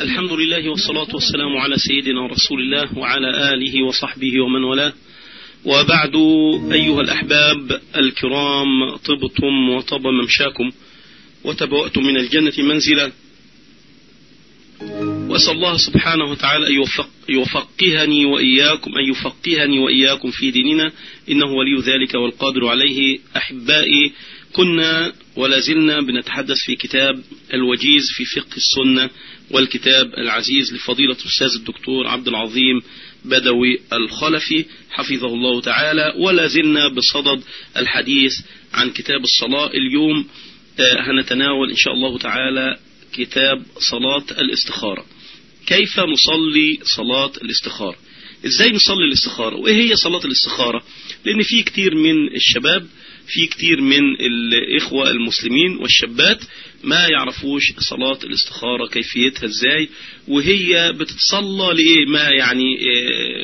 الحمد لله والصلاة والسلام على سيدنا رسول الله وعلى آله وصحبه ومن والاه. وبعد أيها الأحباب الكرام طبتم وطب ممشاكم وتبوأتم من الجنة منزلا. وأسأل الله سبحانه وتعالى أن يوفق يفقهني وإياكم أن يفقهني وإياكم في ديننا. إنه ولي ذلك والقادر عليه. أحبائي كنا ولا زلنا بنتحدث في كتاب الوجيز في فقه السنة والكتاب العزيز لفضيلة الأستاذ الدكتور عبد العظيم بدوي الخلفي حفظه الله تعالى ولا زلنا بصدد الحديث عن كتاب الصلاة اليوم. هنتناول إن شاء الله تعالى كتاب صلاة الاستخارة. كيف نصلي صلاة الاستخارة؟ إزاي نصلي الاستخارة؟ وإيه هي صلاة الاستخارة؟ لأن في كتير من الشباب في كتير من الإخوة المسلمين والشابات ما يعرفوش صلاة الاستخارة كيفيتها إزاي وهي بتتصلى لإيه؟ ما يعني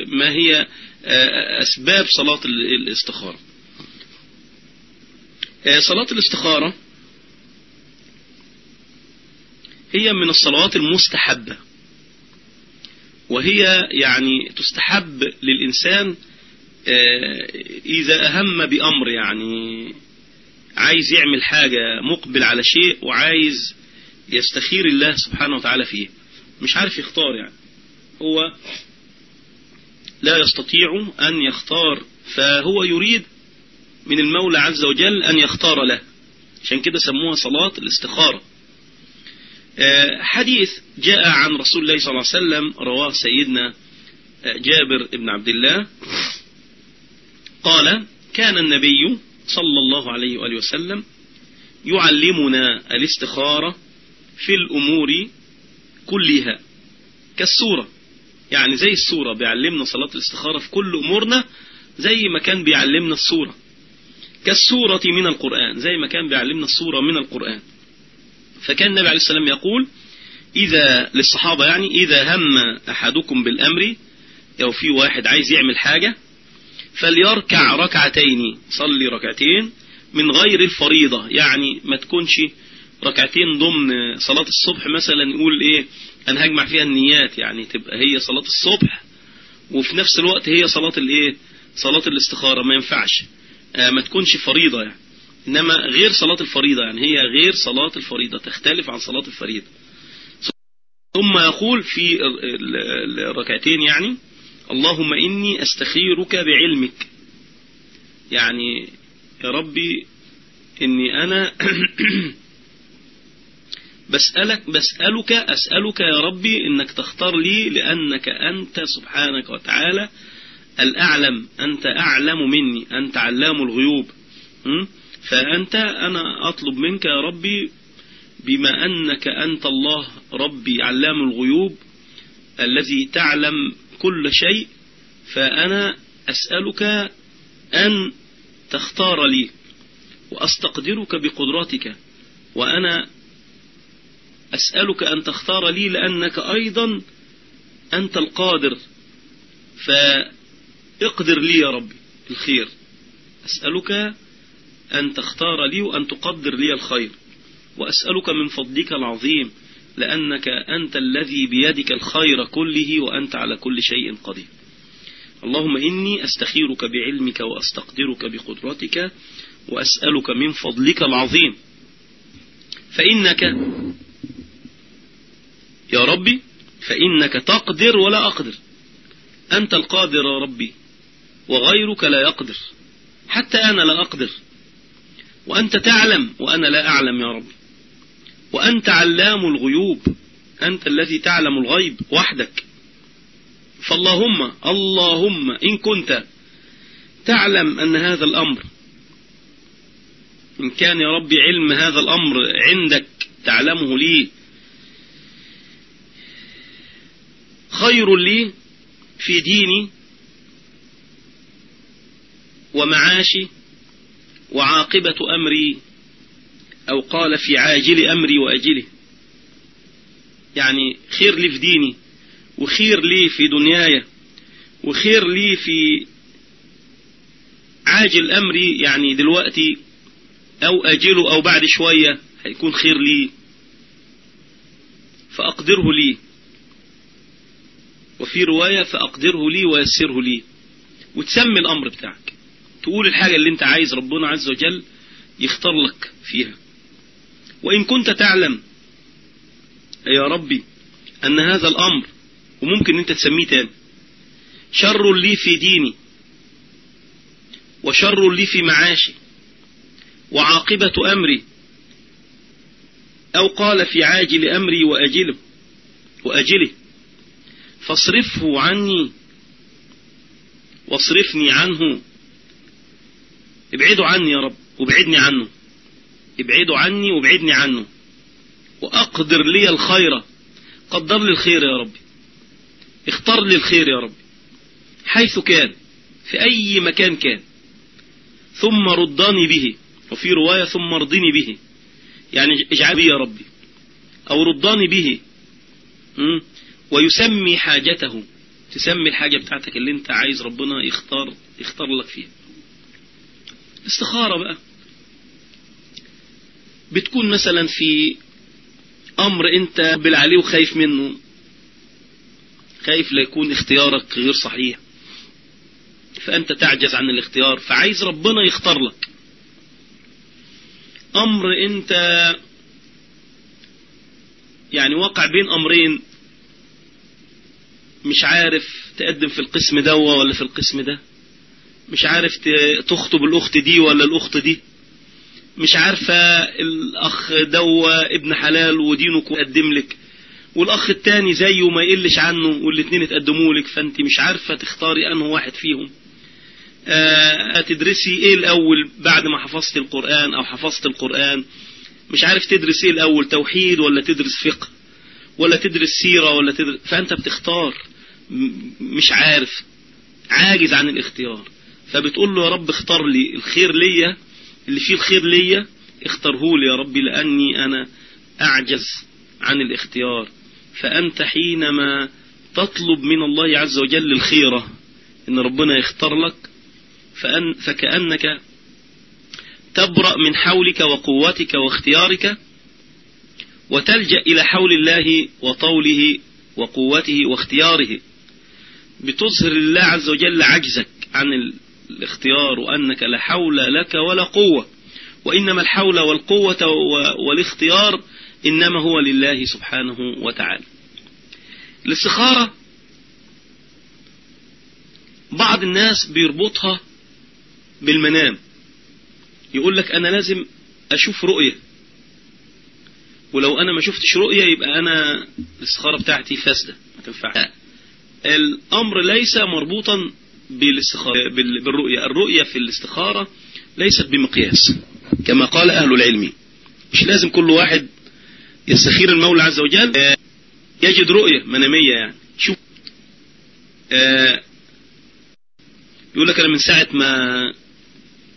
ما هي أسباب صلاة الاستخارة. صلاة الاستخارة هي من الصلوات المستحبة وهي يعني تستحب للإنسان إذا أهم بأمر يعني عايز يعمل حاجة مقبل على شيء وعايز يستخير الله سبحانه وتعالى فيه مش عارف يختار يعني. هو لا يستطيع أن يختار فهو يريد من المولى عز وجل أن يختار له. عشان كده سموها صلاة الاستخارة. حديث جاء عن رسول الله صلى الله عليه وسلم رواه سيدنا جابر بن عبد الله. قال كان النبي صلى الله عليه وآله وسلم يعلمنا الاستخارة في الأمور كلها كالسورة. يعني زي السورة بيعلمنا صلاة الاستخارة في كل أمورنا زي ما كان بيعلمنا السورة. كالسورة من القرآن زي ما كان بيعلمنا السورة من القرآن. فكان النبي عليه السلام يقول إذا للصحابة يعني إذا هم أحدكم بالأمر أو في واحد عايز يعمل حاجة فليركع ركعتين صلي ركعتين من غير الفريضة. يعني ما تكونش ركعتين ضمن صلاة الصبح مثلا يقول إيه أنا هجمع فيها النيات. يعني تبقى هي صلاة الصبح وفي نفس الوقت هي صلاة الإيه صلاة الاستخارة. ما ينفعش. آه ما تكونش فريضة يعني. إنما غير صلاة الفريضة يعني هي غير صلاة الفريضة تختلف عن صلاة الفريضة. ثم يقول في الركعتين يعني اللهم إني أستخيرك بعلمك. يعني يا ربي إني أنا بسألك بسألك أسألك يا ربي إنك تختار لي لأنك أنت سبحانك وتعالى الأعلم. أنت أعلم مني. أنت علام الغيوب. فأنت أنا أطلب منك يا ربي بما أنك أنت الله ربي علام الغيوب الذي تعلم كل شيء فأنا أسألك أن تختار لي وأستقدرك بقدرتك وأنا أسألك أن تختار لي لأنك أيضا أنت القادر فاقدر لي يا ربي الخير. أسألك أن تختار لي وأن تقدر لي الخير وأسألك من فضلك العظيم لأنك أنت الذي بيدك الخير كله وأنت على كل شيء قدير. اللهم إني أستخيرك بعلمك وأستقدرك بقدرتك وأسألك من فضلك العظيم. فإنك يا ربي فإنك تقدر ولا أقدر. أنت القادر يا ربي وغيرك لا يقدر. حتى أنا لا أقدر. وأنت تعلم وأنا لا أعلم يا ربي. وأنت علام الغيوب. أنت الذي تعلم الغيب وحدك. فاللهم اللهم إن كنت تعلم أن هذا الأمر إن كان يا ربي علم هذا الأمر عندك تعلمه لي. خير لي في ديني ومعاشي وعاقبة أمري. أو قال في عاجل أمري وأجله. يعني خير لي في ديني وخير لي في دنياي وخير لي في عاجل أمري يعني دلوقتي أو أجله أو بعد شوية هيكون خير لي. فأقدره لي. وفي رواية فأقدره لي ويسره لي. وتسمي الأمر بتاعك. تقول الحاجة اللي أنت عايز ربنا عز وجل يختار لك فيها. وإن كنت تعلم يا ربي أن هذا الأمر وممكن أنت تسميه تاني شر لي في ديني وشر لي في معاشي وعاقبة أمري أو قال في عاجل أمري وأجله وأجله فاصرفه عني واصرفني عنه ابعدوا عني يا رب وابعدني عنه. ابعدوا عني وابعدني عنه. وأقدر لي الخير. قدر لي الخير يا ربي. اختار لي الخير يا ربي. حيث كان في أي مكان كان. ثم رداني به. وفي رواية ثم ارضني به. يعني اجعل بي يا ربي. أو رداني به. ويسمي حاجته. تسمي الحاجة بتاعتك اللي انت عايز ربنا يختار يختار لك فيها. استخارة بقى. بتكون مثلا في أمر أنت بالعليه وخايف منه. خايف لا يكون اختيارك غير صحيح. فأنت تعجز عن الاختيار فعايز ربنا يختار لك. أمر أنت يعني وقع بين أمرين. مش عارف تقدم في القسم ده ولا في القسم ده. مش عارف تخطب الأخت دي ولا الأخت دي. مش عارفة الأخ دوا ابن حلال ودينه يقدم لك والأخ التاني زيه ما يقلش عنه والاتنين اتقدموا لك فأنت مش عارفة تختاري أنه واحد فيهم. هتدرسي إيه الأول بعد ما حفظت القرآن أو حفظت القرآن؟ مش عارف تدرس إيه الأول توحيد ولا تدرس فقه؟ ولا تدرس سيرة ولا تدرس فأنت بتختار مش عارف عاجز عن الاختيار. فبتقول له يا رب اختار لي الخير ليا اللي فيه الخير ليا اختاره لي يا ربي لأني أنا أعجز عن الاختيار. فأنت حينما تطلب من الله عز وجل الخيرة إن ربنا يختار لك فأن فكأنك تبرأ من حولك وقوتك واختيارك وتلجأ إلى حول الله وطوله وقوته واختياره. بتظهر الله عز وجل عجزك عن الاختيار وأنك لا حول لك ولا قوة وإنما الحول والقوة والاختيار إنما هو لله سبحانه وتعالى. الاستخارة بعض الناس بيربطها بالمنام. يقول لك أنا لازم أشوف رؤية. ولو أنا ما شفتش رؤية يبقى أنا الاستخارة بتاعتي فاسدة ما تنفع الأمر ليس مربوطا بالاستخارة بالرؤية. الرؤية في الاستخارة ليست بمقياس كما قال أهل العلم. مش لازم كل واحد يستخير المولى عز وجل. يجد رؤية منامية يعني. شوف يقول لك أنا من ساعة ما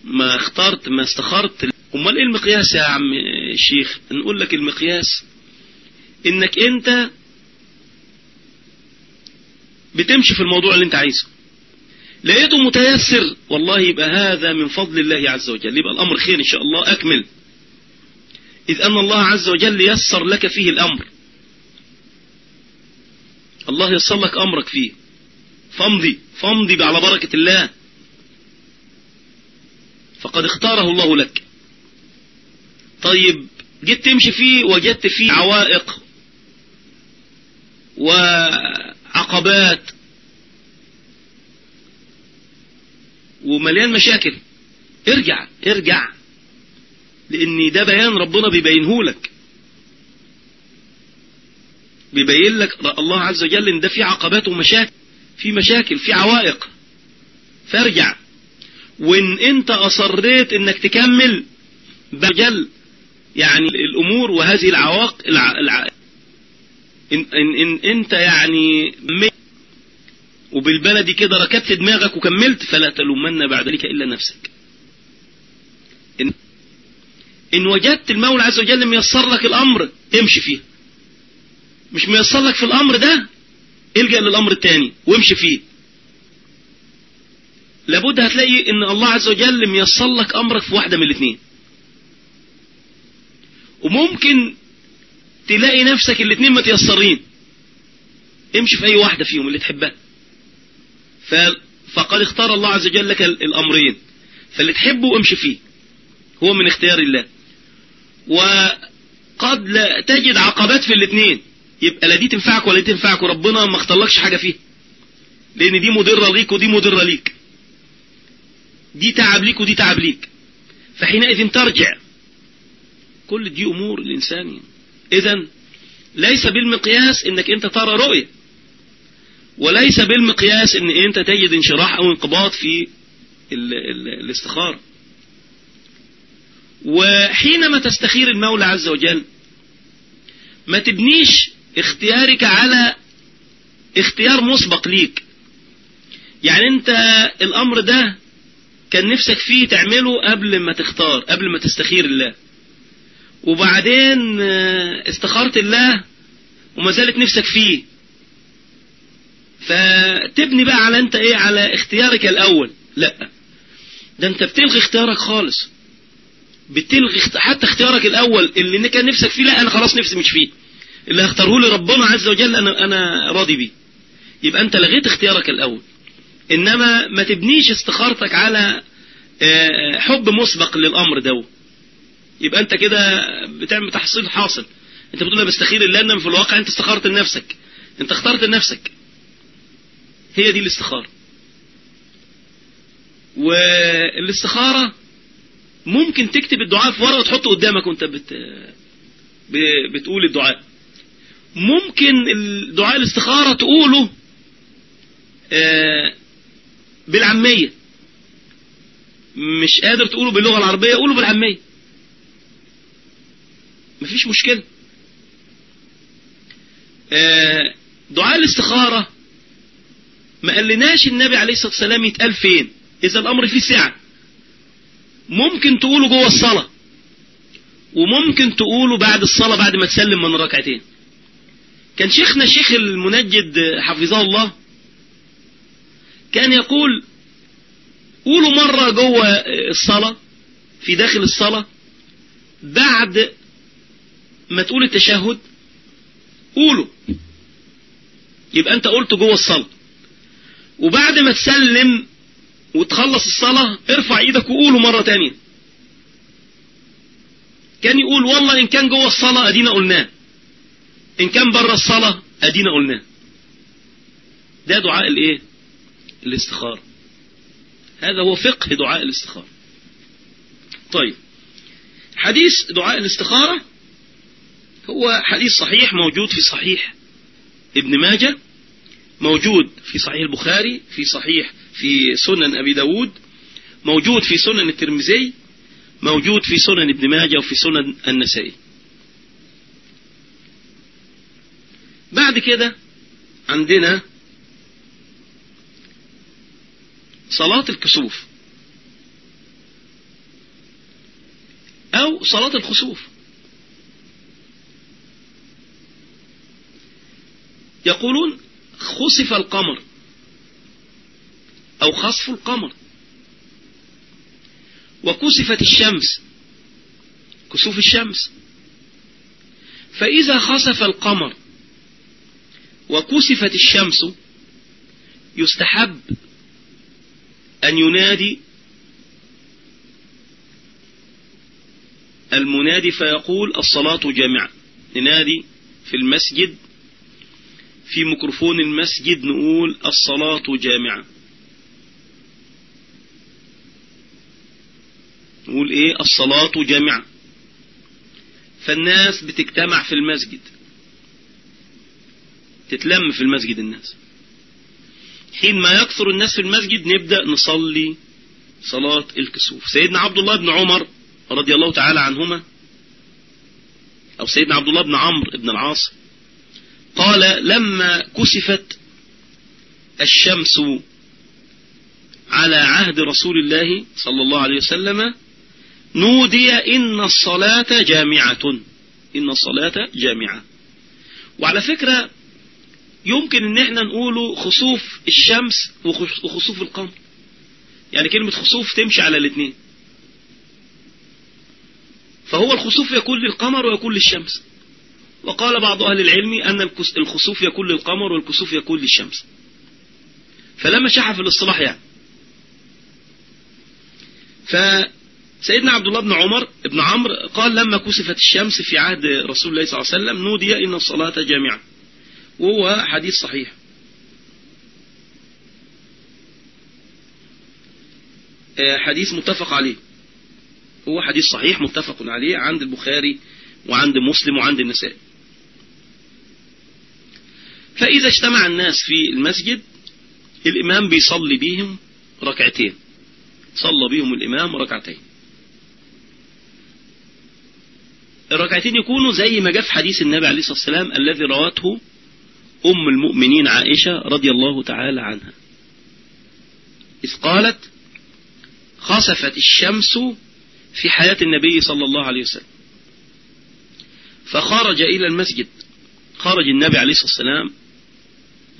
ما اخترت ما استخرت. أمال إيه المقياس يا عم الشيخ نقول لك المقياس إنك أنت بتمشي في الموضوع اللي أنت عايزه. لقيته متيسر. والله يبقى هذا من فضل الله عز وجل. يبقى الأمر خير إن شاء الله. أكمل. إذ أن الله عز وجل يسر لك فيه الأمر. الله يسر لك أمرك فيه. فامضي. فامضي على بركة الله. فقد اختاره الله لك. طيب جيت تمشي فيه وجدت فيه عوائق وعقبات ومليان مشاكل. ارجع ارجع لأن ده بيان ربنا بيبينه لك. بيبين لك الله عز وجل إن ده في عقبات ومشاكل في مشاكل في عوائق. فارجع. وإن أنت أصريت إنك تكمل بجل يعني الأمور وهذه العوائق الع... الع... إن, إن, إن أنت يعني وبالبلدي كده ركبت دماغك وكملت فلا تلومن بعد ذلك إلا نفسك. إن, إن وجدت المولى عز وجل ميسر لك الأمر امشي فيه. مش ميسر لك في الأمر ده إلجأ للأمر الثاني وامشي فيه. لابد هتلاقي إن الله عز وجل ميسر لك أمرك في واحدة من الاثنين. وممكن تلاقي نفسك الاثنين متيسرين. امشي في أي واحدة فيهم اللي تحبها. فقد اختار الله عز وجل لك الأمرين. فاللي تحبه امشي فيه. هو من اختيار الله. وقد لا تجد عقبات في الاثنين. يبقى لا دي تنفعك ولا دي تنفعك وربنا ما اختارلكش حاجة فيها. لأن دي مضرة ليك ودي مضرة ليك. دي تعب ليك ودي تعب ليك. فحينئذ ترجع. كل دي أمور الإنسان. اذا ليس بالمقياس إنك أنت ترى رؤية. وليس بالمقياس إن أنت تجد انشراح أو انقباض في ال ال الاستخارة. وحينما تستخير المولى عز وجل ما تبنيش اختيارك على اختيار مسبق ليك. يعني أنت الأمر ده كان نفسك فيه تعمله قبل ما تختار قبل ما تستخير الله. وبعدين استخارت الله وما زالت نفسك فيه. فتبني بقى على انت إيه على اختيارك الأول. لا. ده انت بتلغي اختيارك خالص. بتلغي حتى اختيارك الأول اللي كان نفسك فيه لا أنا خلاص نفسي مش فيه. اللي هختاره لي ربنا عز وجل أنا أنا راضي بيه. يبقى انت لغيت اختيارك الأول. إنما ما تبنيش استخارتك على حب مسبق للأمر ده. يبقى انت كده بتعمل تحصيل حاصل. انت بتقول أنا بستخير الله إنما في الواقع انت استخرت لنفسك. انت اخترت لنفسك. هي دي الاستخارة. والاستخارة ممكن تكتب الدعاء في ورقة وتحطه قدامك وانت بت... بتقول الدعاء. ممكن الدعاء الاستخارة تقوله بالعامية. مش قادر تقوله باللغة العربية قوله بالعامية. مفيش مشكلة. دعاء الاستخارة ما قالناش النبي عليه الصلاة والسلام يتقال فين. إذا الأمر فيه سعة. ممكن تقوله جوه الصلاة. وممكن تقوله بعد الصلاة بعد ما تسلم من ركعتين. كان شيخنا شيخ المنجد حفظه الله. كان يقول قولوا مرة جوه الصلاة في داخل الصلاة بعد ما تقول التشهد قولوا. يبقى أنت قلت جوه الصلاة. وبعد ما تسلم وتخلص الصلاة ارفع إيدك وقوله مرة تانية. كان يقول والله إن كان جوه الصلاة أدينا قلناه. إن كان بره الصلاة أدينا قلناه. ده دعاء الإيه؟ الاستخارة. هذا هو فقه دعاء الاستخارة. طيب حديث دعاء الاستخارة هو حديث صحيح موجود في صحيح ابن ماجه. موجود في صحيح البخاري في صحيح في سنن أبي داود موجود في سنن الترمذي موجود في سنن ابن ماجه وفي سنن النسائي. بعد كده عندنا صلاة الكسوف. أو صلاة الخسوف. يقولون خسف القمر أو خصف القمر. وكسفت الشمس كسوف الشمس. فإذا خسف القمر وكسفت الشمس يستحب أن ينادي المنادي فيقول الصلاة جامعة. ننادي في المسجد في ميكروفون المسجد نقول الصلاة جامعة. نقول إيه؟ الصلاة جامعة. فالناس بتجتمع في المسجد. تتلم في المسجد الناس. حين ما يكثر الناس في المسجد نبدأ نصلي صلاة الكسوف. سيدنا عبد الله بن عمر رضي الله تعالى عنهما أو سيدنا عبد الله بن عمرو بن العاص قال لما كسفت الشمس على عهد رسول الله صلى الله عليه وسلم نودي إن الصلاة جامعة. إن الصلاة جامعة. وعلى فكرة يمكن إن إحنا نقوله خسوف الشمس وخسوف القمر. يعني كلمة خسوف تمشي على الاثنين فهو الخسوف يكون للقمر ويكون للشمس. وقال بعض أهل العلم أن الخسوف يكون للقمر والكسوف يكون للشمس. فلما شح في الاصطلاح يعني. فسيدنا عبد الله بن عمر بن عمرو قال لما كسفت الشمس في عهد رسول الله صلى الله عليه وسلم نودي إن الصلاة جامعة. وهو حديث صحيح. آه، حديث متفق عليه. هو حديث صحيح متفق عليه عند البخاري وعند مسلم وعند النسائي. فإذا اجتمع الناس في المسجد الإمام بيصلي بهم ركعتين. صلى بهم الإمام ركعتين. الركعتين يكونوا زي ما جاء في حديث النبي عليه الصلاة والسلام الذي رواته أم المؤمنين عائشة رضي الله تعالى عنها. إذ قالت خسفت الشمس في حياة النبي صلى الله عليه وسلم. فخرج إلى المسجد. خرج النبي عليه الصلاة والسلام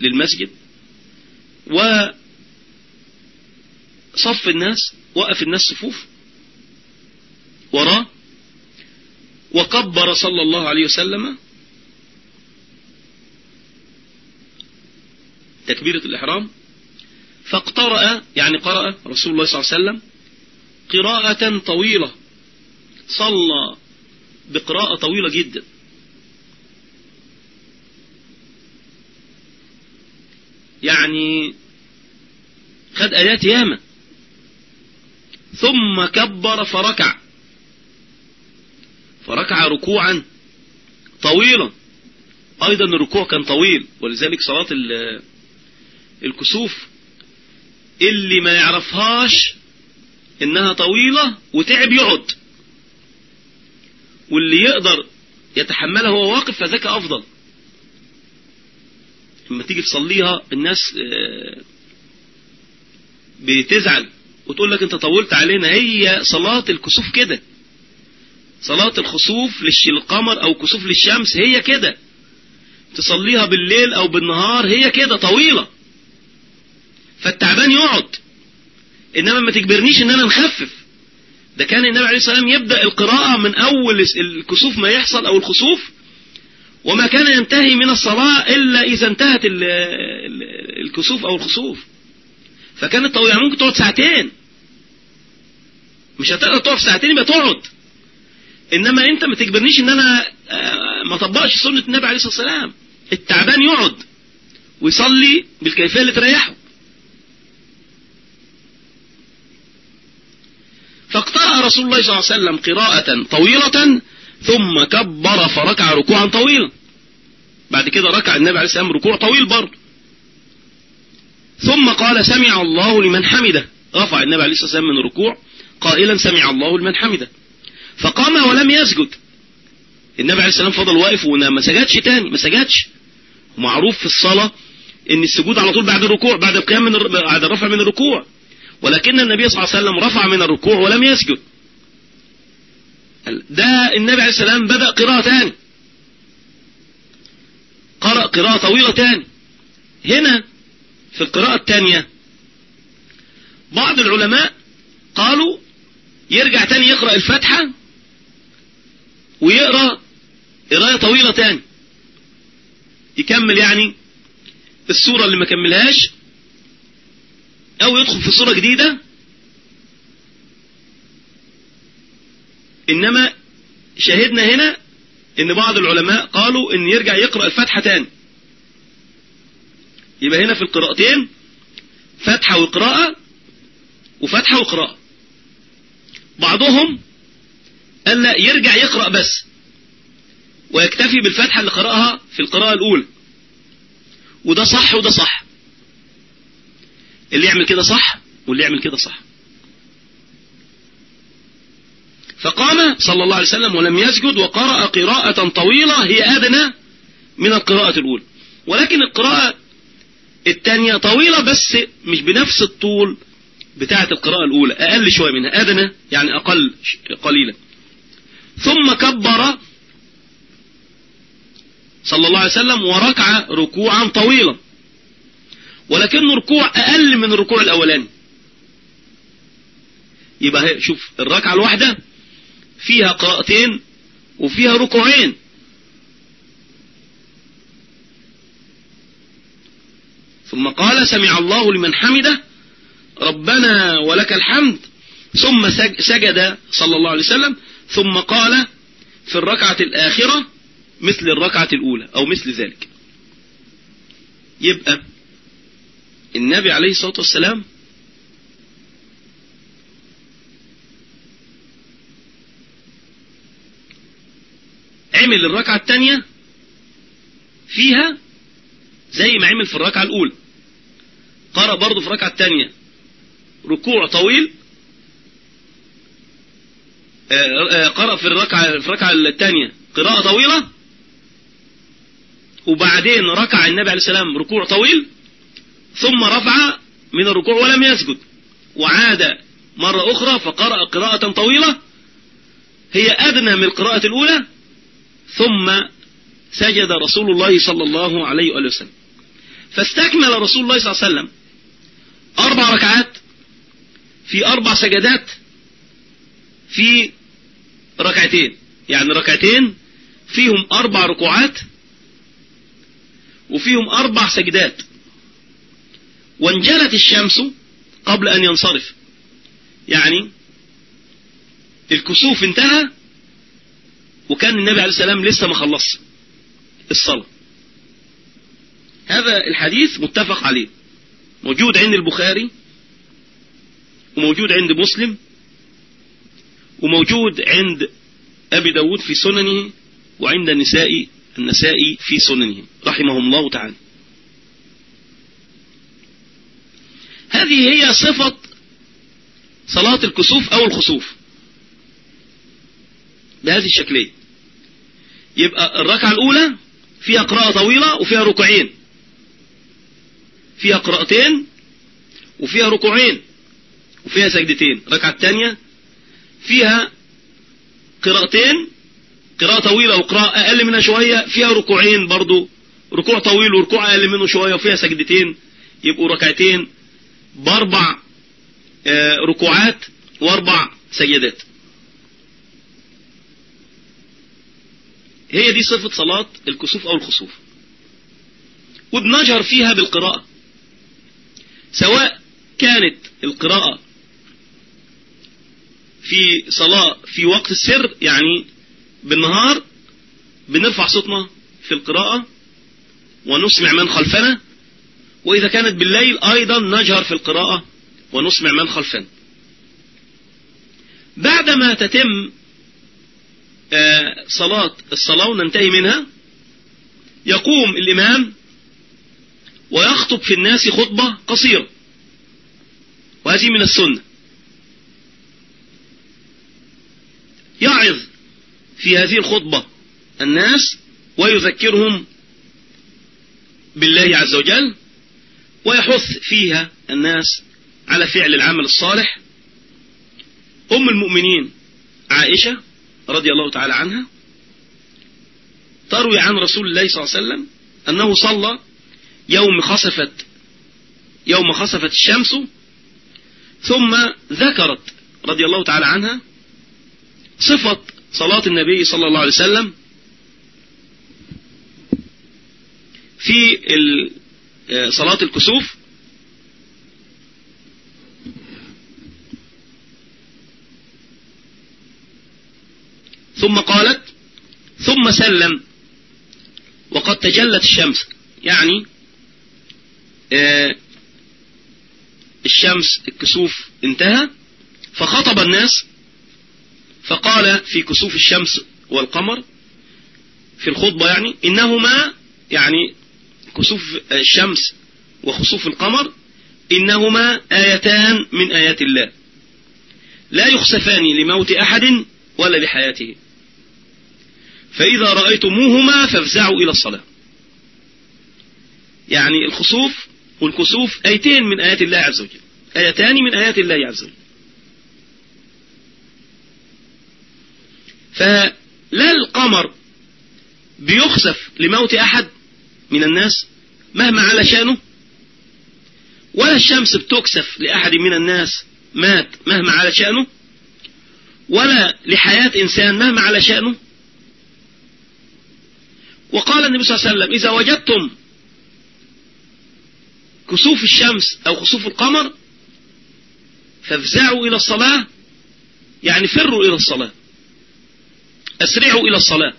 للمسجد. وصف الناس وقف الناس صفوف وراه وكبر صلى الله عليه وسلم تكبيرة الإحرام فاقترأ يعني قرأ رسول الله صلى الله عليه وسلم قراءة طويلة. صلى بقراءة طويلة جدا. يعني خد آيات ياما. ثم كبر فركع. فركع ركوعا طويلا. أيضا الركوع كان طويل ولذلك صلاة الكسوف. اللي ما يعرفهاش إنها طويلة وتعب يقعد. واللي يقدر يتحملها هو واقف فذاك أفضل. لما تيجي تصليها الناس آه، بتزعل وتقول لك انت طولت علينا. هي صلاة الكسوف كده. صلاة الخسوف للقمر أو كسوف للشمس هي كده. تصليها بالليل أو بالنهار هي كده طويلة. فالتعبان يقعد. إنما ما تجبرنيش إن أنا نخفف. ده كان النبي عليه الصلاة والسلام يبدأ القراءة من أول الكسوف ما يحصل أو الخسوف وما كان ينتهي من الصلاة إلا إذا انتهت الكسوف أو الخسوف. فكانت طويلة ممكن تقعد ساعتين. مش هتقدر تقعد ساعتين يبقى تقعد. إنما أنت ما تجبرنيش إن أنا آه، ما طبقش سنة النبي عليه الصلاة والسلام. التعبان يقعد ويصلي بالكيفية اللي تريحه. فاقترأ رسول الله صلى الله عليه وسلم قراءة طويلة ثم كبر فركع ركوعا طويلا. بعد كده ركع النبي عليه السلام ركوع طويل برضه. ثم قال سمع الله لمن حمده. رفع النبي عليه الصلاة والسلام من الركوع قائلا سمع الله لمن حمده. فقام ولم يسجد. النبي عليه السلام فضل واقف وما سجدش تاني ما سجدش. معروف في الصلاة إن السجود على طول بعد الركوع بعد القيام من بعد الرفع من الركوع. ولكن النبي صلى الله عليه وسلم رفع من الركوع ولم يسجد. ده النبي عليه السلام بدأ قراءة تاني. قرأ قراءة طويلة تاني. هنا في القراءة الثانية بعض العلماء قالوا يرجع تاني يقرأ الفاتحة ويقرأ قراءة طويلة تاني. يكمل يعني السورة اللي ما كملهاش أو يدخل في صورة جديدة إنما شاهدنا هنا إن بعض العلماء قالوا إن يرجع يقرأ الفتحة تاني. يبقى هنا في القراءتين فتحة وقراءة وفتحة وقراءة. بعضهم قال لا يرجع يقرأ بس. ويكتفي بالفتحة اللي قرأها في القراءة الأولى. وده صح وده صح. اللي يعمل كده صح واللي يعمل كده صح. فقام صلى الله عليه وسلم ولم يسجد وقرأ قراءة طويلة هي أدنى من القراءة الأولى. ولكن القراءة الثانية طويلة بس مش بنفس الطول بتاعة القراءة الأولى أقل شوية منها أدنى يعني أقل قليلا ثم كبر صلى الله عليه وسلم وركع ركوعا طويلا. ولكنه ركوع أقل من الركوع الأولاني. يبقى شوف الركعة الواحدة فيها قراءتين وفيها ركوعين. ثم قال سمع الله لمن حمده ربنا ولك الحمد. ثم سجد صلى الله عليه وسلم. ثم قال في الركعة الآخرة مثل الركعة الأولى أو مثل ذلك. يبقى النبي عليه الصلاة والسلام عمل الركعة الثانية فيها زي ما عمل في الركعة الأولى. قرأ برضه في الركعة الثانية ركوع طويل. آه، آه، قرأ في الركعة في الركعة الثانية قراءة طويلة. وبعدين ركع النبي عليه السلام ركوع طويل. ثم رفع من الركوع ولم يسجد. وعاد مرة أخرى فقرأ قراءة طويلة. هي أدنى من القراءة الأولى. ثم سجد رسول الله صلى الله عليه وآله وسلم. فاستكمل رسول الله صلى الله عليه وسلم أربع ركعات في أربع سجدات في ركعتين. يعني ركعتين فيهم أربع ركوعات وفيهم أربع سجدات. وانجلت الشمس قبل أن ينصرف. يعني الكسوف انتهى وكان النبي عليه السلام لسه ما خلص الصلاة. هذا الحديث متفق عليه. موجود عند البخاري وموجود عند مسلم وموجود عند أبي داود في سننه وعند النساء النسائي في سننه. رحمهم الله تعالى. هذه هي صفة صلاة الكسوف أو الخسوف. بهذه الشكلية يبقى الركعة الأولى فيها قراءة طويلة وفيها ركوعين. فيها قراءتين وفيها ركوعين وفيها سجدتين. الركعة الثانية فيها قراءتين قراءة طويلة وقراءة أقل منها شوية فيها ركوعين برضو. ركوع طويل وركوع أقل منه شوية وفيها سجدتين يبقوا ركعتين بأربع آه، ركوعات وأربع سجدات. هي دي صفة صلاة الكسوف أو الخسوف. وبنجهر فيها بالقراءة. سواء كانت القراءة في صلاة في وقت السر يعني بالنهار بنرفع صوتنا في القراءة ونسمع من خلفنا. وإذا كانت بالليل أيضا نجهر في القراءة ونسمع من خلفنا. بعدما تتم صلاة الصلاة وننتهي منها. يقوم الإمام ويخطب في الناس خطبة قصيرة. وهذه من السنة. يعظ في هذه الخطبة الناس ويذكرهم بالله عز وجل ويحث فيها الناس على فعل العمل الصالح. أم المؤمنين عائشة رضي الله تعالى عنها تروي عن رسول الله صلى الله عليه وسلم أنه صلى يوم خسفت يوم خسفت الشمس ثم ذكرت رضي الله تعالى عنها صفة صلاة النبي صلى الله عليه وسلم في آه، صلاة الكسوف ثم قالت ثم سلم. وقد تجلت الشمس. يعني آه، الشمس الكسوف انتهى فخطب الناس فقال في كسوف الشمس والقمر في الخطبة يعني إنهما يعني كسوف الشمس وخسوف القمر إنهما آيتان من آيات الله. لا يخسفان لموت أحد ولا لحياته. فإذا رأيتموهما فافزعوا إلى الصلاة. يعني الخسوف والكسوف آيتين من آيات الله عز وجل. آيتان من آيات الله عز وجل. فلا القمر بيخسف لموت أحد من الناس مهما على شأنه ولا الشمس بتكسف لأحد من الناس مات مهما على شأنه ولا لحياة إنسان مهما على شأنه وقال النبي صلى الله عليه وسلم إذا وجدتم كسوف الشمس أو خسوف القمر فافزعوا إلى الصلاة. يعني فروا إلى الصلاة. أسرعوا إلى الصلاة.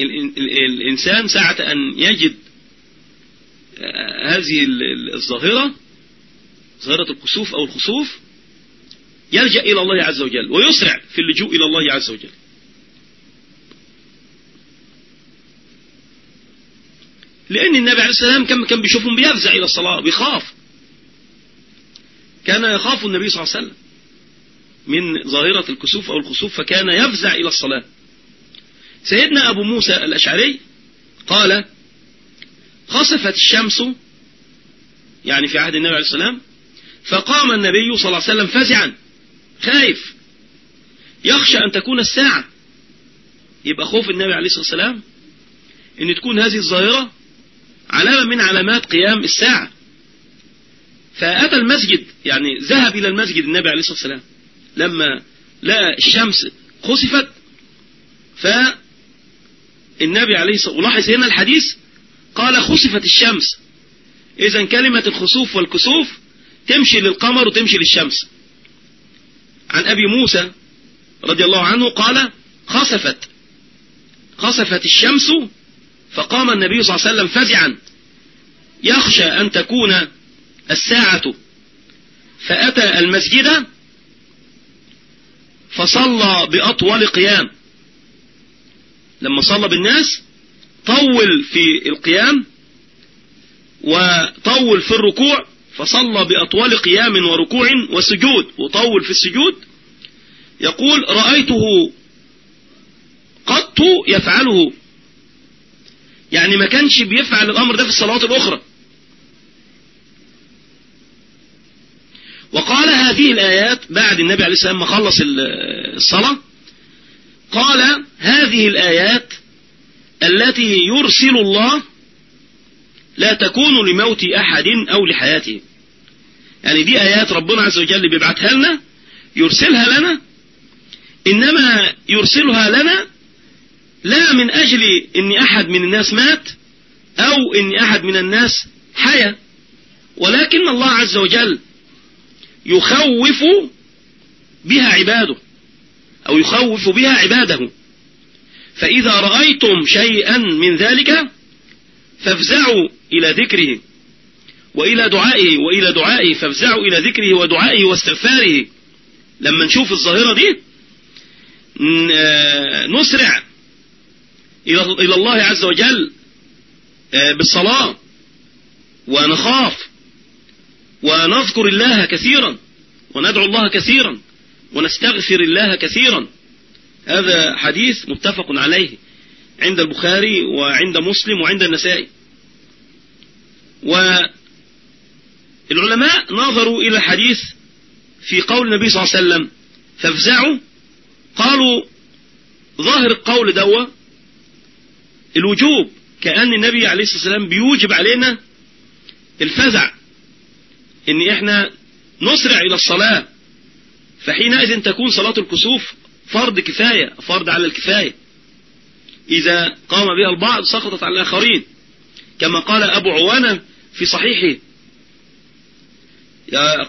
الإنسان ساعة أن يجد هذه الظاهرة ظاهرة الكسوف أو الخسوف يلجأ إلى الله عز وجل ويسرع في اللجوء إلى الله عز وجل. لأن النبي عليه السلام كان كان بيشوفهم بيفزع إلى الصلاة بيخاف. كان يخاف النبي صلى الله عليه وسلم من ظاهرة الكسوف أو الخسوف فكان يفزع إلى الصلاة. سيدنا أبو موسى الأشعري قال خسفت الشمس يعني في عهد النبي عليه السلام فقام النبي صلى الله عليه وسلم فزعا. خايف. يخشى أن تكون الساعة. يبقى خوف النبي عليه الصلاة والسلام أن تكون هذه الظاهرة علامة من علامات قيام الساعة. فأتى المسجد يعني ذهب إلى المسجد النبي عليه الصلاة والسلام. لما لقى الشمس خسفت فالنبي عليه الصلاة والسلام ولاحظ هنا الحديث قال خسفت الشمس. إذا كلمة الخسوف والكسوف تمشي للقمر وتمشي للشمس. عن أبي موسى رضي الله عنه قال خسفت. خسفت الشمس فقام النبي صلى الله عليه وسلم فزعا. يخشى أن تكون الساعة. فأتى المسجد فصلى بأطول قيام. لما صلى بالناس طول في القيام وطول في الركوع فصلى بأطول قيام وركوع وسجود. وطول في السجود. يقول رأيته قط يفعله. يعني ما كانش بيفعل الأمر ده في الصلوات الأخرى. وقال هذه الآيات بعد النبي عليه السلام ما خلص الصلاة. قال هذه الآيات التي يرسل الله لا تكون لموت أحد أو لحياته. يعني دي آيات ربنا عز وجل بيبعتها لنا يرسلها لنا إنما يرسلها لنا لا من أجل إن أحد من الناس مات أو إن أحد من الناس حيا. ولكن الله عز وجل يخوف بها عباده أو يخوف بها عباده. فإذا رأيتم شيئا من ذلك فافزعوا إلى ذكره وإلى دعائه وإلى دعائه فافزعوا إلى ذكره ودعائه واستغفاره. لما نشوف الظاهرة دي آه، نسرع إلى الله عز وجل آه، بالصلاة. ونخاف. ونذكر الله كثيرا. وندعو الله كثيرا. ونستغفر الله كثيرا. هذا حديث متفق عليه. عند البخاري وعند مسلم وعند النسائي. والعلماء نظروا إلى الحديث في قول النبي صلى الله عليه وسلم فافزعوا. قالوا ظاهر القول دوا الوجوب كأن النبي عليه الصلاة والسلام بيوجب علينا الفزع إن إحنا نسرع إلى الصلاة فحينئذ تكون صلاة الكسوف فرض كفاية فرض على الكفاية. إذا قام بها البعض سقطت على الآخرين. كما قال أبو عوانة في صحيحه.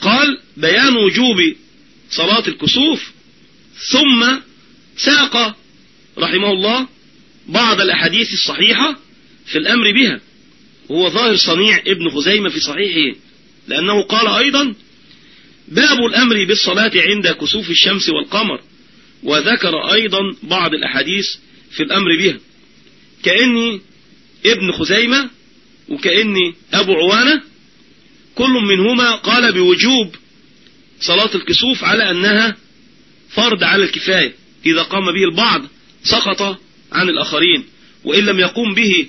قال بيان وجوب صلاة الكسوف. ثم ساق رحمه الله بعض الأحاديث الصحيحة في الأمر بها. وهو ظاهر صنيع ابن خزيمة في صحيحه. لأنه قال أيضا باب الأمر بالصلاة عند كسوف الشمس والقمر. وذكر أيضا بعض الأحاديث في الأمر بها. كأني ابن خزيمة وكأني أبو عوانة كل منهما قال بوجوب صلاة الكسوف على أنها فرض على الكفاية. إذا قام به البعض سقط عن الآخرين وإن لم يقوم به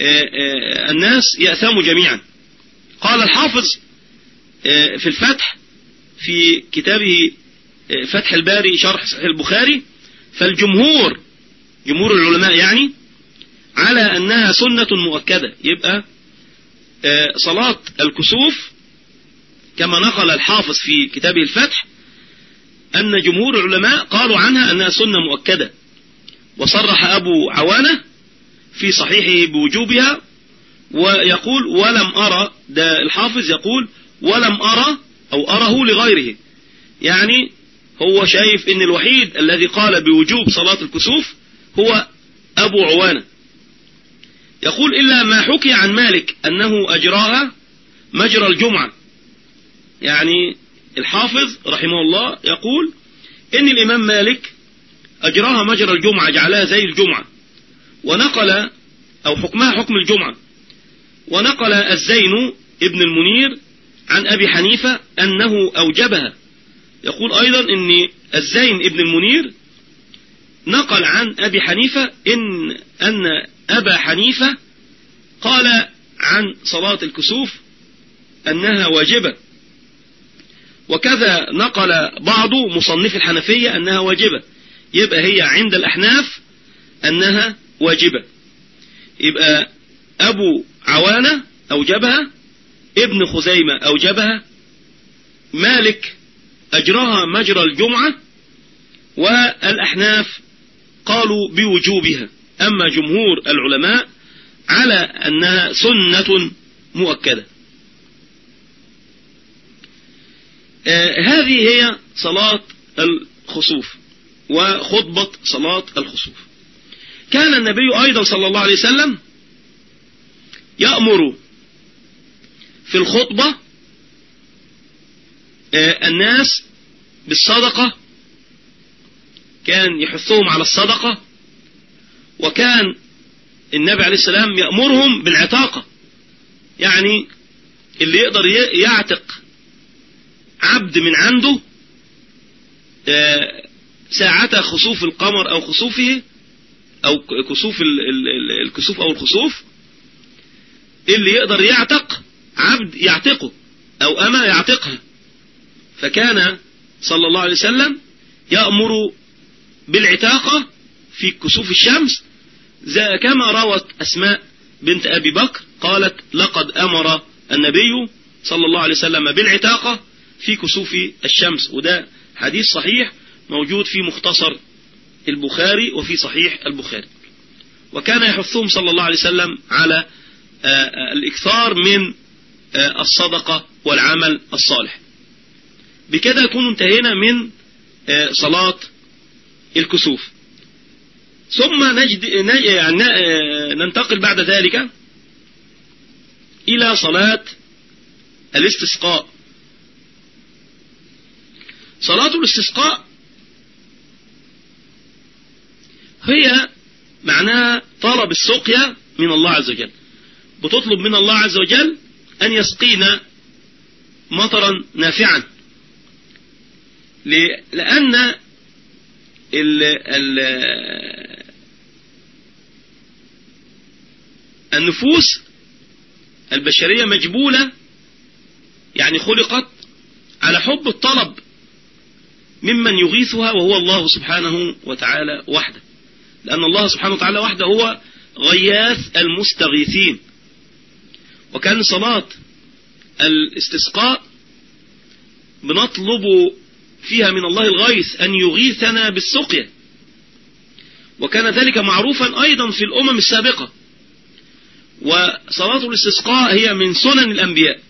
آه، آه، الناس يأثموا جميعا. قال الحافظ آه، في الفتح في كتابه فتح الباري شرح صحيح البخاري فالجمهور جمهور العلماء يعني على أنها سنة مؤكدة. يبقى صلاة الكسوف كما نقل الحافظ في كتابه الفتح أن جمهور العلماء قالوا عنها أنها سنة مؤكدة. وصرح أبو عوانة في صحيحه بوجوبها ويقول ولم أرى ده الحافظ يقول ولم أرى أو أره لغيره. يعني هو شايف إن الوحيد الذي قال بوجوب صلاة الكسوف هو أبو عوانة. يقول إلا ما حكي عن مالك أنه أجراها مجرى الجمعة. يعني الحافظ رحمه الله يقول إن الإمام مالك أجراها مجرى الجمعة جعلها زي الجمعة. ونقل أو حكمها حكم الجمعة. ونقل الزين ابن المنير عن أبي حنيفة أنه أوجبها. يقول أيضا أن الزين ابن المنير نقل عن أبي حنيفة إن أن أبا حنيفة قال عن صلاة الكسوف أنها واجبة. وكذا نقل بعض مصنف الحنفية أنها واجبة. يبقى هي عند الأحناف أنها واجبة. يبقى أبو عوانة أوجبها ابن خزيمة أوجبها مالك أجرها مجرى الجمعة والأحناف قالوا بوجوبها. أما جمهور العلماء على أنها سنة مؤكدة. آه هذه هي صلاة الخسوف وخطبة صلاة الخسوف. كان النبي أيضا صلى الله عليه وسلم يأمر في الخطبة آه الناس بالصدقة كان يحثهم على الصدقة وكان النبي عليه السلام يأمرهم بالعتاقة. يعني اللي يقدر يعتق عبد من عنده ساعة خسوف القمر أو خسوفه أو كسوف الكسوف أو الخسوف اللي يقدر يعتق عبد يعتقه أو أما يعتقها. فكان صلى الله عليه وسلم يأمر بالعتاقة في كسوف الشمس كما روت أسماء بنت أبي بكر قالت لقد أمر النبي صلى الله عليه وسلم بالعتاقة في كسوف الشمس. وده حديث صحيح موجود في مختصر البخاري وفي صحيح البخاري. وكان يحثهم صلى الله عليه وسلم على الإكثار من الصدقة والعمل الصالح. بكده يكون انتهينا من صلاة الكسوف. ثم نجد يعني ننتقل بعد ذلك إلى صلاة الاستسقاء. صلاة الاستسقاء هي معناها طلب السقيا من الله عز وجل. بتطلب من الله عز وجل أن يسقينا مطرا نافعا. لأن ال ال النفوس البشرية مجبولة يعني خلقت على حب الطلب ممن يغيثها وهو الله سبحانه وتعالى وحده. لأن الله سبحانه وتعالى وحده هو غياث المستغيثين. وكان صلاة الاستسقاء بنطلب فيها من الله الغيث أن يغيثنا بالسقيا. وكان ذلك معروفا أيضا في الأمم السابقة. وصلاة الاستسقاء هي من سنن الأنبياء.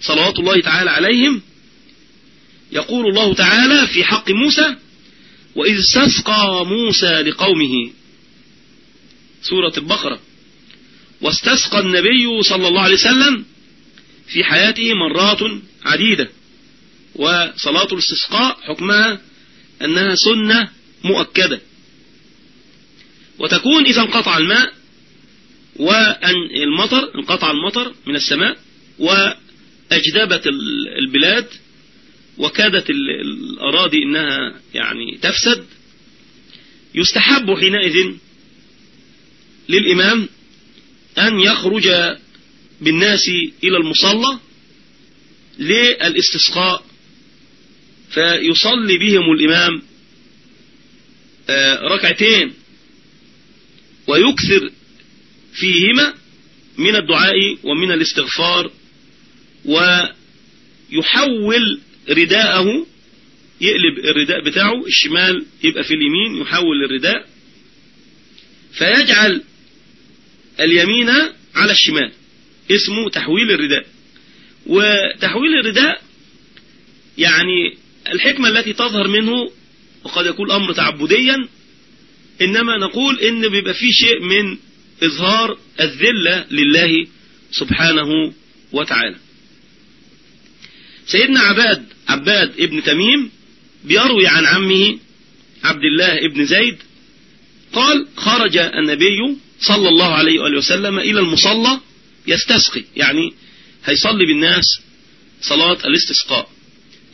صلوات الله تعالى عليهم. يقول الله تعالى في حق موسى وإذ استسقى موسى لقومه. سورة البقرة. واستسقى النبي صلى الله عليه وسلم في حياته مرات عديدة. وصلاة الاستسقاء حكمها أنها سنة مؤكدة. وتكون إذا انقطع الماء وأن المطر انقطع المطر من السماء وأجدبت البلاد وكادت الأراضي إنها يعني تفسد يستحب حينئذ للإمام أن يخرج بالناس إلى المصلى للاستسقاء فيصلي بهم الإمام ركعتين ويكثر فيهما من الدعاء ومن الاستغفار ويحول رداءه يقلب الرداء بتاعه الشمال يبقى في اليمين يحول الرداء فيجعل اليمين على الشمال اسمه تحويل الرداء. وتحويل الرداء يعني الحكمة التي تظهر منه وقد يكون الأمر تعبديا إنما نقول إن بيبقى فيه شيء من إظهار الذلة لله سبحانه وتعالى. سيدنا عباد عباد ابن تميم بيروي عن عمه عبد الله ابن زيد قال خرج النبي صلى الله عليه وآله وسلم إلى المصلى يستسقي يعني هيصلي بالناس صلاة الاستسقاء.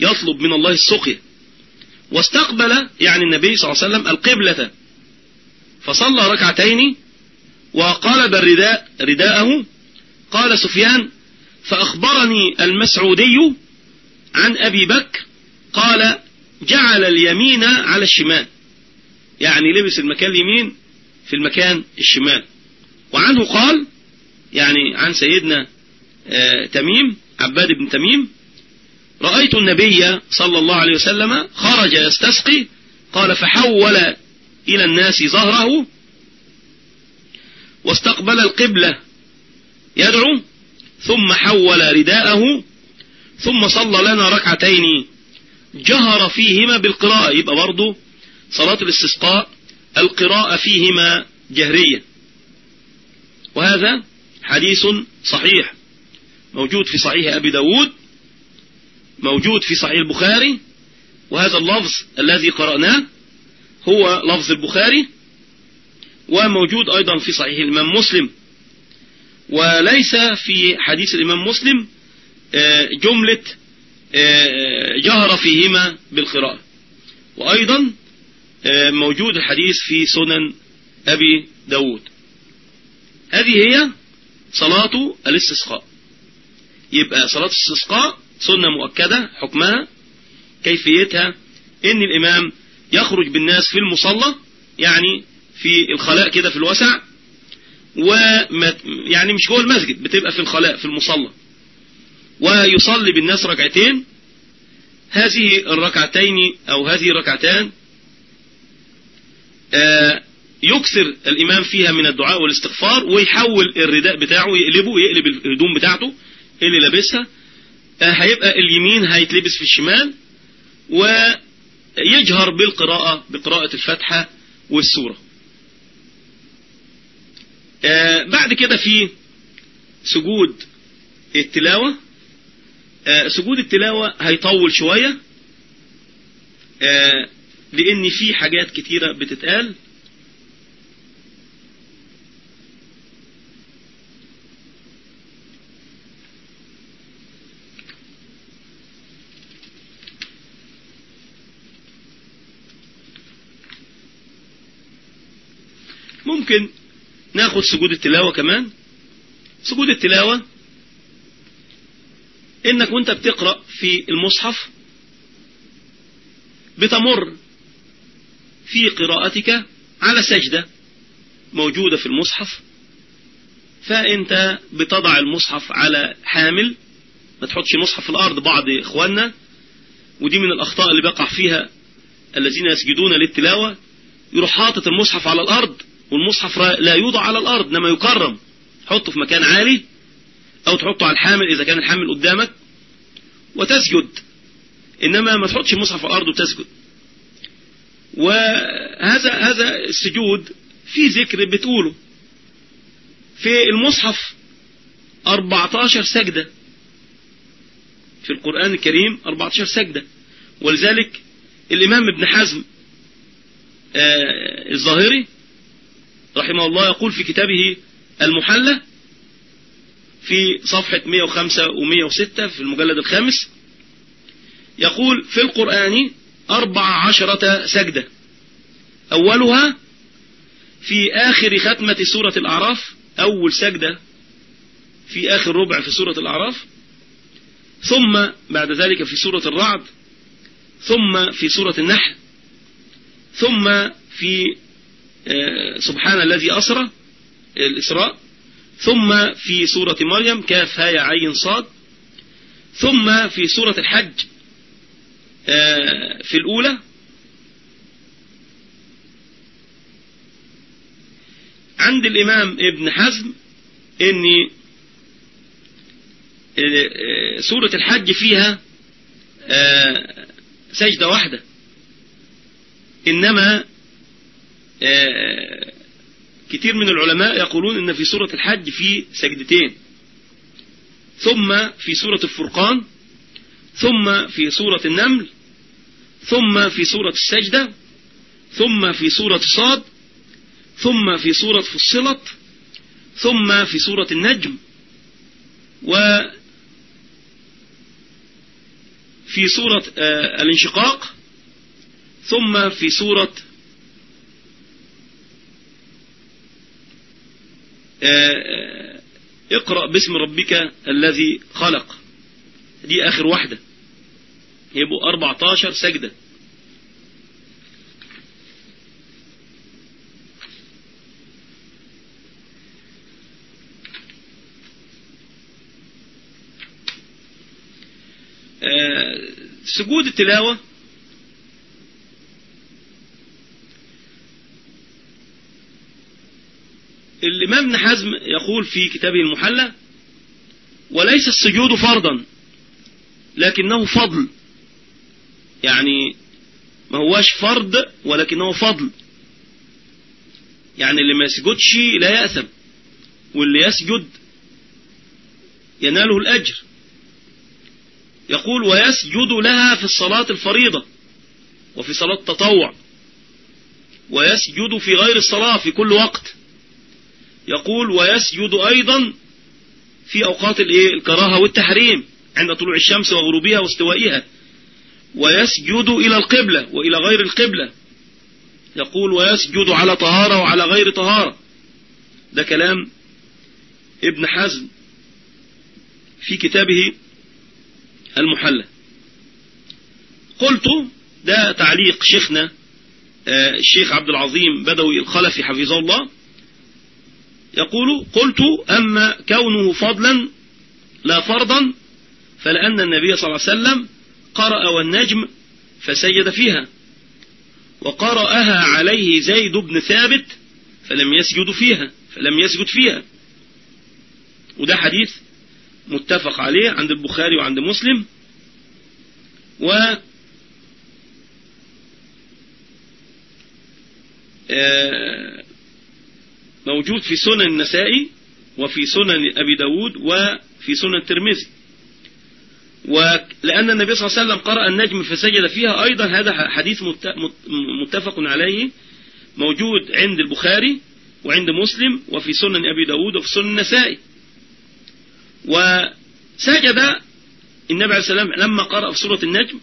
يطلب من الله السقي. واستقبل يعني النبي صلى الله عليه وسلم القبلة. فصلى ركعتين وقلب الرداء رداءه قال سفيان فأخبرني المسعودي عن أبي بكر قال جعل اليمين على الشمال. يعني لبس المكان اليمين في المكان الشمال. وعنه قال يعني عن سيدنا آه، تميم عباد بن تميم رأيت النبي صلى الله عليه وسلم خرج يستسقي قال فحول إلى الناس ظهره واستقبل القبلة يدعو ثم حول رداءه ثم صلى لنا ركعتين. جهر فيهما بالقراءة يبقى برضه صلاة الاستسقاء القراءة فيهما جهرية. وهذا حديث صحيح موجود في صحيح أبي داود موجود في صحيح البخاري وهذا اللفظ الذي قرأناه هو لفظ البخاري وموجود أيضا في صحيح الإمام مسلم. وليس في حديث الإمام مسلم آه، جملة آه، جهر فيهما بالقراءة. وأيضا آه، موجود الحديث في سنن أبي داود. هذه هي صلاة الاستسقاء. يبقى صلاة الاستسقاء سنة مؤكدة حكمها كيفيتها إن الإمام يخرج بالناس في المصلى يعني في الخلاء كده في الوسع و يعني مش جوه المسجد بتبقى في الخلاء في المصلى. ويصلي بالناس ركعتين هذه الركعتين أو هذه الركعتان آه، يكثر الإمام فيها من الدعاء والاستغفار ويحول الرداء بتاعه يقلبه يقلب الهدوم بتاعته اللي لابسها هيبقى اليمين هيتلبس في الشمال ويجهر بالقراءة بقراءة الفتحة والسورة. آه، بعد كده في سجود التلاوة. آه، سجود التلاوة هيطول شوية لأن في حاجات كتيرة بتتقال. ممكن ناخد سجود التلاوة كمان. سجود التلاوة إنك وأنت بتقرأ في المصحف بتمر في قراءتك على سجدة موجودة في المصحف فأنت بتضع المصحف على حامل ما تحطش مصحف في الأرض بعض إخواننا ودي من الأخطاء اللي بقع فيها الذين يسجدون للتلاوة يروح حاطط المصحف على الأرض والمصحف لا يوضع على الأرض إنما يكرم. حطه في مكان عالي أو تحطه على الحامل إذا كان الحامل قدامك وتسجد. إنما ما تحطش المصحف على الأرض وتسجد. وهذا هذا السجود في ذكر بتقوله. في المصحف 14 سجدة. في القرآن الكريم 14 سجدة. ولذلك الإمام ابن حزم آه الظاهري رحمه الله يقول في كتابه المحلى في صفحة 105 و106 في المجلد الخامس يقول في القرآن أربع عشرة سجدة أولها في آخر ختمة سورة الأعراف أول سجدة في آخر ربع في سورة الأعراف ثم بعد ذلك في سورة الرعد ثم في سورة النحل ثم في سبحان الذي أسرى الإسراء. ثم في سورة مريم كاف هاي عين صاد. ثم في سورة الحج آه، في الأولى. عند الإمام ابن حزم ان سورة الحج فيها سجدة واحدة. إنما كتير من العلماء يقولون إن في سورة الحج في سجدتين. ثم في سورة الفرقان ثم في سورة النمل ثم في سورة السجدة ثم في سورة صاد ثم في سورة فصلت ثم في سورة النجم. و في سورة آه، الانشقاق ثم في سورة اقرأ باسم ربك الذي خلق. دي آخر واحدة. يبقوا 14 سجدة. آه، سجود التلاوة الإمام ابن حزم يقول في كتابه المحلى وليس السجود فرضا لكنه فضل. يعني ما هواش فرض ولكنه فضل. يعني اللي ما يسجدش لا يأثم واللي يسجد يناله الأجر. يقول ويسجد لها في الصلاة الفريضة وفي صلاة التطوع ويسجد في غير الصلاة في كل وقت. يقول ويسجد أيضا في أوقات الكراهة والتحريم عند طلوع الشمس وغروبها واستوائها. ويسجد إلى القبلة وإلى غير القبلة. يقول ويسجد على طهارة وعلى غير طهارة. ده كلام ابن حزم في كتابه المحلى. قلت ده تعليق شيخنا آه، الشيخ عبد العظيم بدوي الخلفي حفظه الله. يقول قلت أما كونه فضلا لا فرضا فلأن النبي صلى الله عليه وسلم قرأ والنجم فسجد فيها وقرأها عليه زيد بن ثابت فلم يسجد فيها فلم يسجد فيها. وده حديث متفق عليه عند البخاري وعند مسلم. و آه، موجود في سنن النسائي وفي سنن أبي داود وفي سنن الترمذي. ولأن النبي صلى الله عليه وسلم قرأ النجم فسجد فيها أيضا هذا حديث متفق عليه موجود عند البخاري وعند مسلم وفي سنن أبي داود وفي سنن النسائي. وسجد النبي عليه السلام لما قرأ في سورة النجم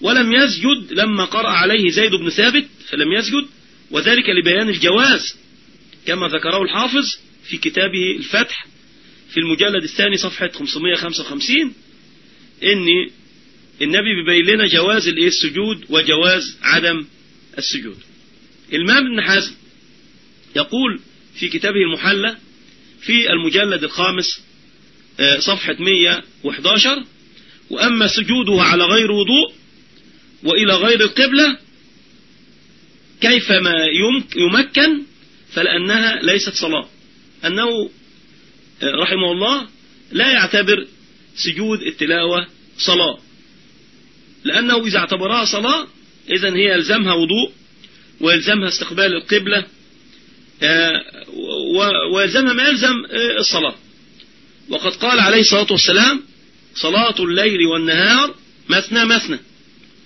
ولم يسجد لما قرأ عليه زيد بن ثابت فلم يسجد وذلك لبيان الجواز. كما ذكره الحافظ في كتابه الفتح في المجلد الثاني صفحة 555 ان النبي بيبين لنا جواز السجود وجواز عدم السجود. الإمام ابن حزم يقول في كتابه المحلى في المجلد الخامس آه، صفحة 111 وأما سجوده على غير وضوء وإلى غير القبلة كيفما يمكن فلأنها ليست صلاة. أنه آه، رحمه الله لا يعتبر سجود التلاوة صلاة. لأنه إذا اعتبرها صلاة إذا هي يلزمها وضوء ويلزمها استقبال القبلة آه، ويلزمها ما يلزم الصلاة. وقد قال عليه الصلاة والسلام صلاة الليل والنهار مثنى مثنى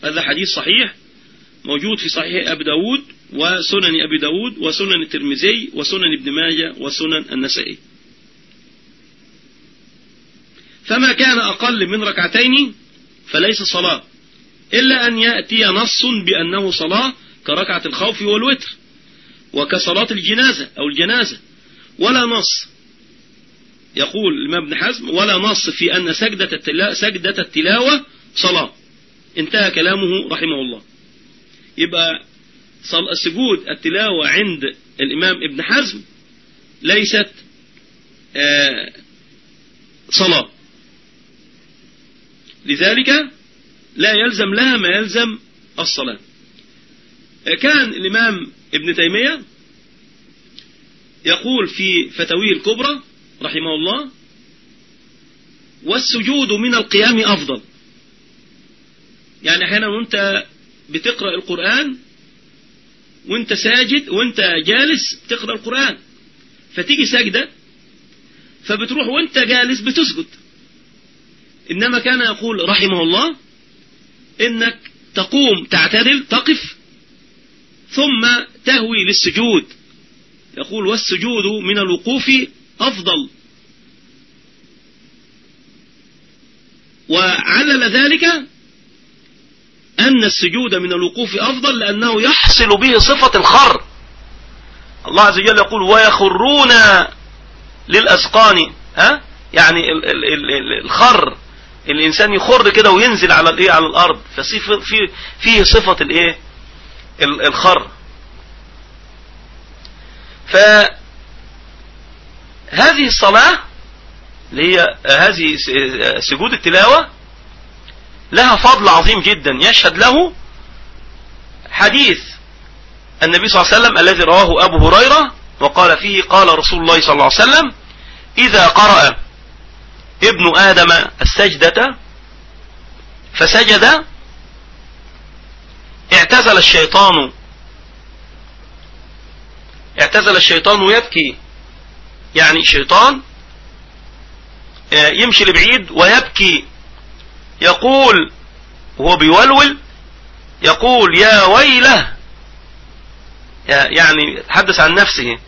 هذا حديث صحيح موجود في صحيح أبي داود وسنن أبي داود وسنن الترمذي وسنن ابن ماجه وسنن النسائي. فما كان أقل من ركعتين فليس صلاة إلا أن يأتي نص بأنه صلاة كركعة الخوف والوتر وكصلاة الجنازة أو الجنازة ولا نص. يقول الإمام ابن حزم ولا نص في أن سجدة التلاوة, سجدة التلاوة صلاة. انتهى كلامه رحمه الله. يبقى سجود التلاوة عند الإمام ابن حزم ليست آه، صلاة. لذلك لا يلزم لها ما يلزم الصلاة. آه، كان الإمام ابن تيمية يقول في فتاويه الكبرى رحمه الله والسجود من القيام أفضل. يعني أحيانا وأنت بتقرأ القرآن وانت ساجد وانت جالس تقرأ القرآن. فتيجي سجدة فبتروح وانت جالس بتسجد. إنما كان يقول رحمه الله إنك تقوم تعتدل تقف ثم تهوي للسجود. يقول والسجود من الوقوف أفضل. وعلل ذلك أن السجود من الوقوف أفضل لأنه يحصل به صفة الخر. الله عز وجل يقول ويخرون للأسقان. ها؟ يعني الخر. الإنسان يخر كده وينزل على الإيه؟ على الأرض. ففيه فيه صفة الإيه؟ الخر. فهذه الصلاة اللي هي هذه سجود التلاوة لها فضل عظيم جدا. يشهد له حديث النبي صلى الله عليه وسلم الذي رواه أبو هريرة وقال فيه قال رسول الله صلى الله عليه وسلم إذا قرأ ابن آدم السجدة فسجد اعتزل الشيطان. اعتزل الشيطان يبكي يعني الشيطان آه، يمشي لبعيد ويبكي. يقول وهو بيولول يقول يا ويله يعني تحدث عن نفسه.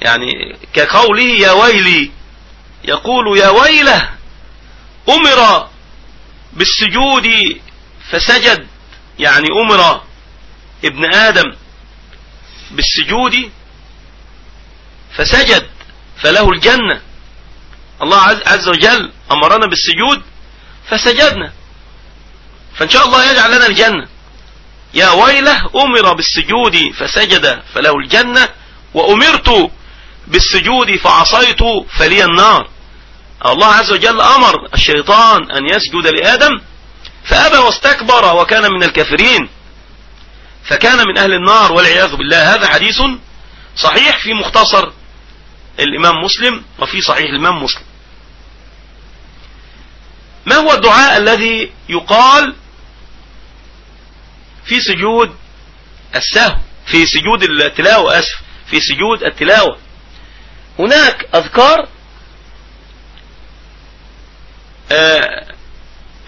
يعني كقوله يا ويلي يقول يا ويله أمر بالسجود فسجد. يعني أمر ابن آدم بالسجود فسجد فله الجنة. الله عز وجل أمرنا بالسجود فسجدنا. فإن شاء الله يجعل لنا الجنة. يا ويله أمر بالسجود فسجد فله الجنة. وأمرت بالسجود فعصيت فلي النار. الله عز وجل أمر الشيطان أن يسجد لآدم فأبى واستكبر وكان من الكافرين. فكان من أهل النار والعياذ بالله. هذا حديث صحيح في مختصر الإمام مسلم وفي صحيح الإمام مسلم. ما هو الدعاء الذي يقال في سجود السهو في سجود التلاوة أسف في سجود التلاوة؟ هناك أذكار آه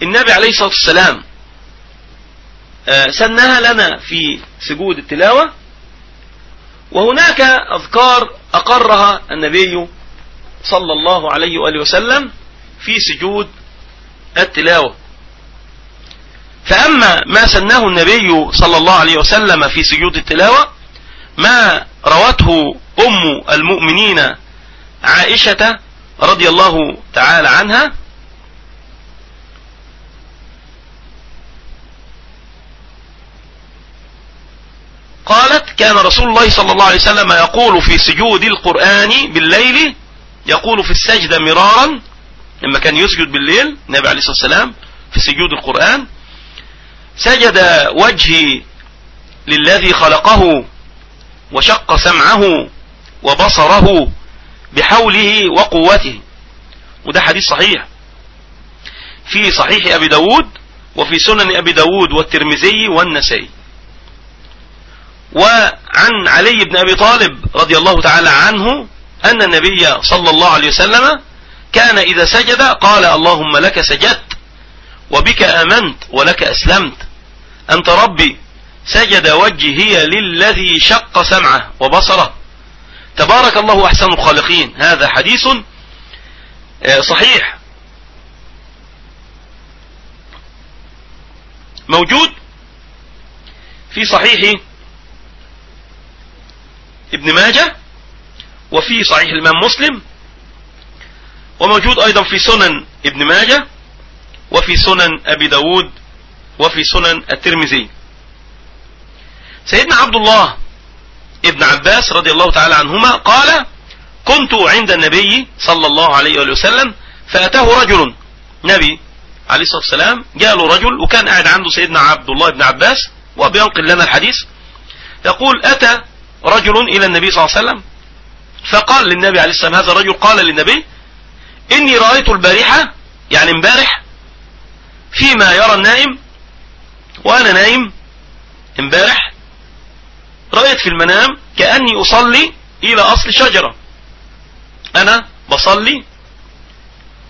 النبي عليه الصلاة والسلام آه سنها لنا في سجود التلاوة وهناك أذكار أقرها النبي صلى الله عليه وآله وسلم في سجود التلاوة. فأما ما سنه النبي صلى الله عليه وسلم في سجود التلاوة ما روته أم المؤمنين عائشة رضي الله تعالى عنها قالت كان رسول الله صلى الله عليه وسلم يقول في سجود القرآن بالليل يقول في السجدة مرارا لما كان يسجد بالليل النبي عليه الصلاة والسلام في سجود القرآن سجد وجهي للذي خلقه وشق سمعه وبصره بحوله وقوته. وده حديث صحيح. في صحيح أبي داود وفي سنن أبي داود والترمذي والنسائي. وعن علي بن أبي طالب رضي الله تعالى عنه أن النبي صلى الله عليه وسلم كان إذا سجد قال اللهم لك سجدت وبك آمنت ولك أسلمت. أنت ربي سجد وجهي للذي شق سمعه وبصره. تبارك الله أحسن الخالقين. هذا حديث آه، صحيح. موجود في صحيح ابن ماجه وفي صحيح الإمام مسلم. وموجود أيضا في سنن ابن ماجه وفي سنن أبي داود وفي سنن الترمذي. سيدنا عبد الله ابن عباس رضي الله تعالى عنهما قال كنت عند النبي صلى الله عليه وسلم فأتاه رجل نبي عليه الصلاة والسلام جاء له رجل وكان قاعد عنده سيدنا عبد الله بن عباس وبينقل لنا الحديث. يقول أتى رجل إلى النبي صلى الله عليه وسلم؟ فقال للنبي عليه السلام هذا الرجل قال للنبي إني رأيت البارحة يعني امبارح فيما يرى النائم وأنا نايم امبارح رأيت في المنام كأني أصلي إلى أصل شجرة. أنا بصلي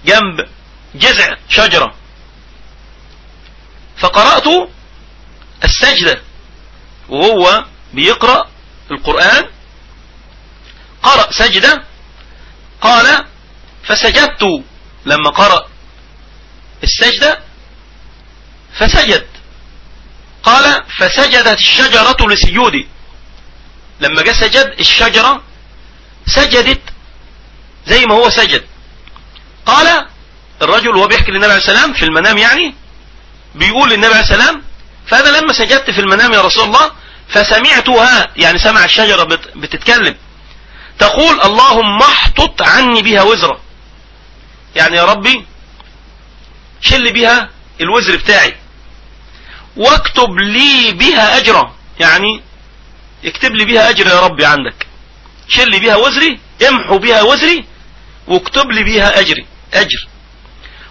جنب جذع شجرة. فقرأت السجدة وهو بيقرأ القرآن. قرأ سجدة قال فسجدت لما قرأ السجدة فسجد. قال فسجدت الشجرة لسجودي لما جاء سجد الشجرة سجدت زي ما هو سجد. قال الرجل وهو بيحكي للنبي عليه السلام في المنام يعني بيقول للنبي عليه السلام فأنا لما سجدت في المنام يا رسول الله فسمعتها يعني سمع الشجرة بتتكلم. تقول اللهم احطط عني بها وزرة يعني يا ربي شل بها الوزر بتاعي. واكتب لي بها أجرا. يعني اكتب لي بها اجر يا ربي عندك. شل بها وزري امحو بها وزري واكتب لي بها أجري. أجر.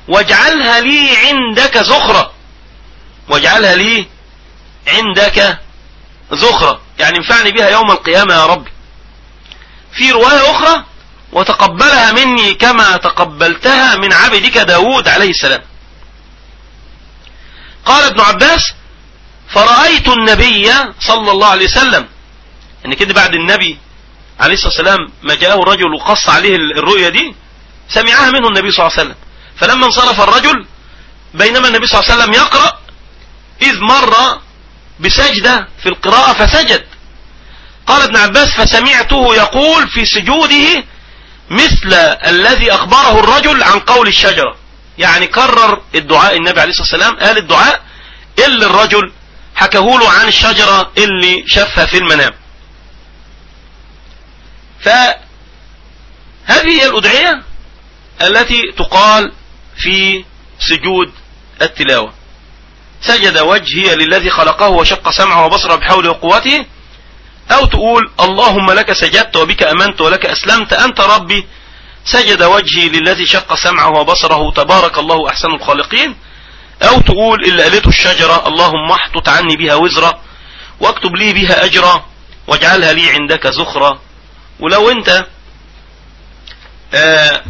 واجعلها لي عندك زخرة. واجعلها لي عندك زخرة. يعني انفعني بها يوم القيامة يا رب في رواية أخرى وتقبلها مني كما تقبلتها من عبدك داود عليه السلام. قال ابن عباس فرأيت النبي صلى الله عليه وسلم يعني كده بعد النبي عليه الصلاة والسلام ما جاءه الرجل وقص عليه الرؤية دي سمعها منه النبي صلى الله عليه وسلم. فلما انصرف الرجل بينما النبي صلى الله عليه وسلم يقرأ إذ مر بسجدة في القراءة فسجد. قال ابن عباس فسمعته يقول في سجوده مثل الذي أخبره الرجل عن قول الشجرة. يعني كرر الدعاء النبي عليه الصلاة والسلام قال الدعاء اللي الرجل حكاه عن الشجرة اللي شافها في المنام. فهذه هي الأدعية التي تقال في سجود التلاوة. سجد وجهي للذي خلقه وشق سمعه وبصره بحوله وقوته أو تقول اللهم لك سجدت وبك أمنت ولك أسلمت أنت ربي. سجد وجهي للذي شق سمعه وبصره تبارك الله أحسن الخالقين. أو تقول اللي قالته الشجرة اللهم احطط عني بها وزرة واكتب لي بها أجرا واجعلها لي عندك زخرة ولو أنت آه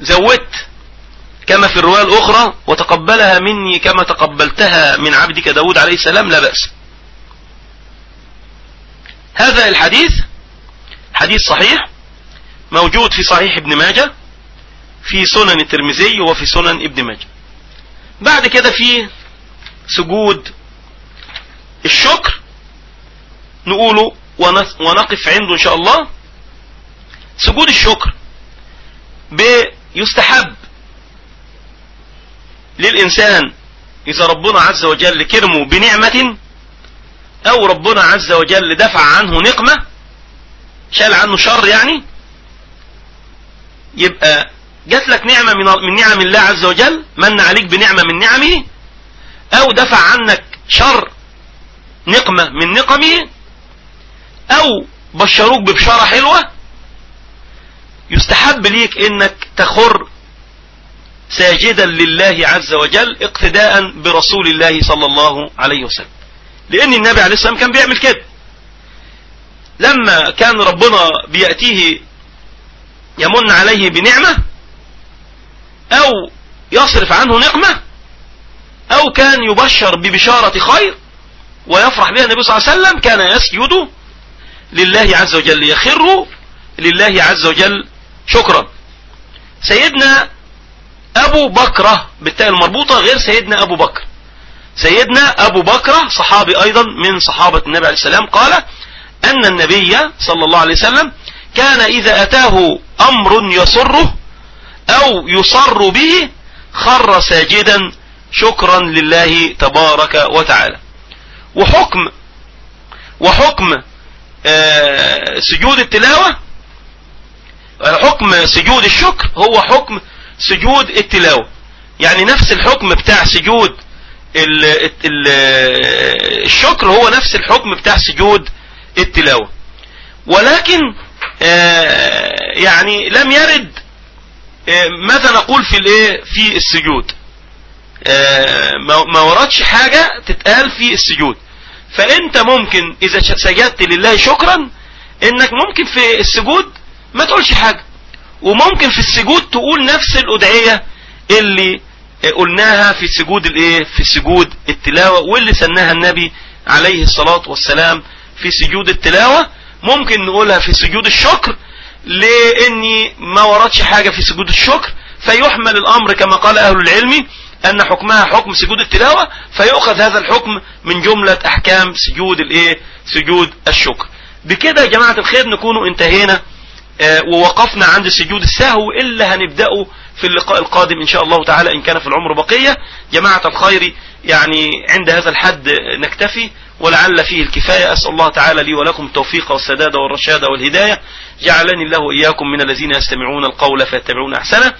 زودت كما في الرواية الأخرى وتقبلها مني كما تقبلتها من عبدك داود عليه السلام لا بأس. هذا الحديث حديث صحيح موجود في صحيح ابن ماجه في سنن الترمذي وفي سنن ابن ماجه. بعد كده في سجود الشكر نقوله ونقف عنده إن شاء الله. سجود الشكر بيستحب للإنسان إذا ربنا عز وجل كرمه بنعمة أو ربنا عز وجل دفع عنه نقمة شال عنه شر يعني يبقى جات لك نعمة من نعم الله عز وجل من عليك بنعمة من نعمه أو دفع عنك شر نقمة من نقمه أو بشروك ببشارة حلوة يستحب ليك إنك تخر ساجدا لله عز وجل اقتداء برسول الله صلى الله عليه وسلم. لأن النبي عليه السلام كان بيعمل كده. لما كان ربنا بيأتيه يمن عليه بنعمة أو يصرف عنه نقمة أو كان يبشر ببشارة خير ويفرح بها النبي صلى الله عليه وسلم كان يسجد لله عز وجل يخر لله عز وجل شكرا. سيدنا أبو بكرة بالتاء المربوطة غير سيدنا أبو بكر. سيدنا أبو بكرة صحابي أيضا من صحابة النبي عليه السلام قال أن النبي صلى الله عليه وسلم كان إذا أتاه أمر يسره أو يصر به خر ساجدا شكرا لله تبارك وتعالى. وحكم وحكم آه سجود التلاوة حكم سجود الشكر هو حكم سجود التلاوة. يعني نفس الحكم بتاع سجود ال ال الشكر هو نفس الحكم بتاع سجود التلاوة. ولكن يعني لم يرد ماذا نقول في الايه؟ في السجود. ما وردش حاجة تتقال في السجود. فانت ممكن إذا سجدت لله شكرا إنك ممكن في السجود ما تقولش حاجة. وممكن في السجود تقول نفس الأدعية اللي قلناها في سجود الإيه في سجود التلاوة واللي سناها النبي عليه الصلاة والسلام في سجود التلاوة. ممكن نقولها في سجود الشكر لإني ما وردش حاجة في سجود الشكر. فيحمل الأمر كما قال أهل العلم أن حكمها حكم سجود التلاوة فيؤخذ هذا الحكم من جملة أحكام سجود الإيه سجود الشكر. بكده يا جماعة الخير نكون انتهينا آه ووقفنا عند سجود السهو إلا هنبدأه في اللقاء القادم إن شاء الله تعالى إن كان في العمر بقية. جماعة الخير يعني عند هذا الحد نكتفي ولعل فيه الكفاية. أسأل الله تعالى لي ولكم التوفيق والسداد والرشاد والهداية. جعلني الله وإياكم من الذين يستمعون القول فيتبعون أحسنه.